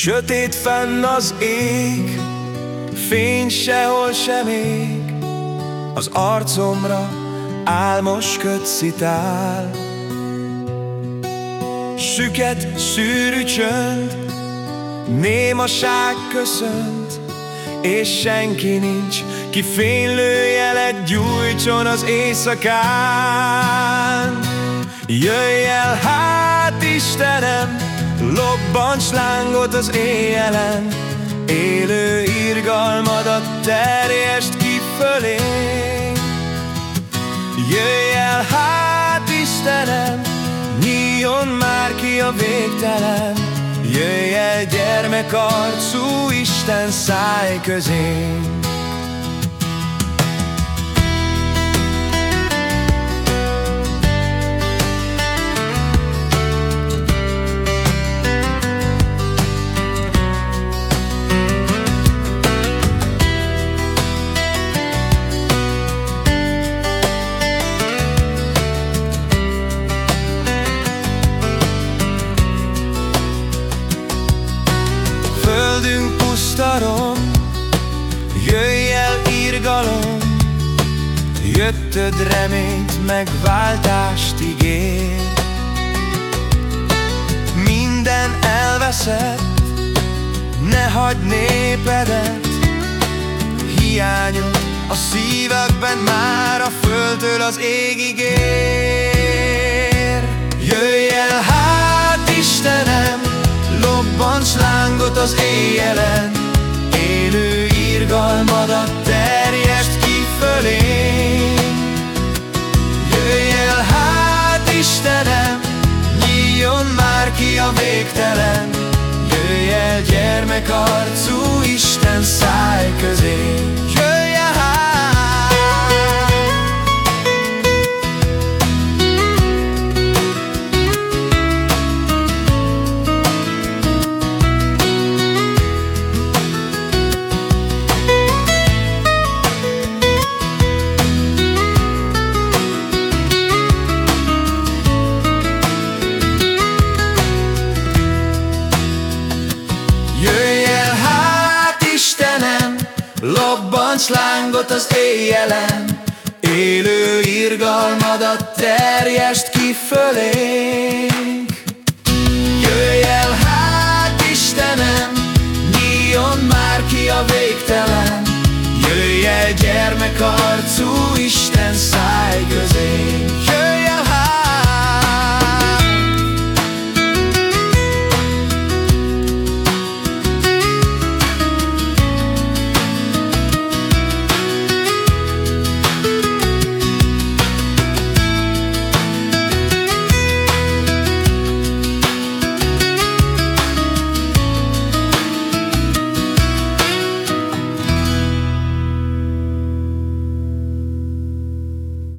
Sötét fenn az ég, fény sehol sem ég, Az arcomra álmos köt szitál. Süket, szűrű csönd, némaság köszönt, És senki nincs, ki fénylő jelet gyújtson az éjszakán. Jöjj el hát Istenem, Lobbants lángot az éjjelen, Élő irgalmadat terjest ki fölé. Jöjj el hát Istenem, nyíljon már ki a végtelen, Jöjj el gyermekarcú Isten száj közénk. Pusztarom Jöjj el írgalom Jöttöd reményt, megváltást ígér Minden elveszett Ne hagyd népedet Hiányod a szívekben már a földtől az égig ér. Jöjj el hát Istenem Lobbants lángot az éjjelen irgalmadat terjest ki fölé Jöjj el hát Istenem Nyíljon már ki a végtelen. Jöjj el gyermekarcú Isten száj közé Lobbants lángot az éjjelen, Élő irgalmadat terjest ki fölénk. Jöjj el hát Istenem, nyíljon már ki a végtelen, Jöjj el gyermekarcú Isten száj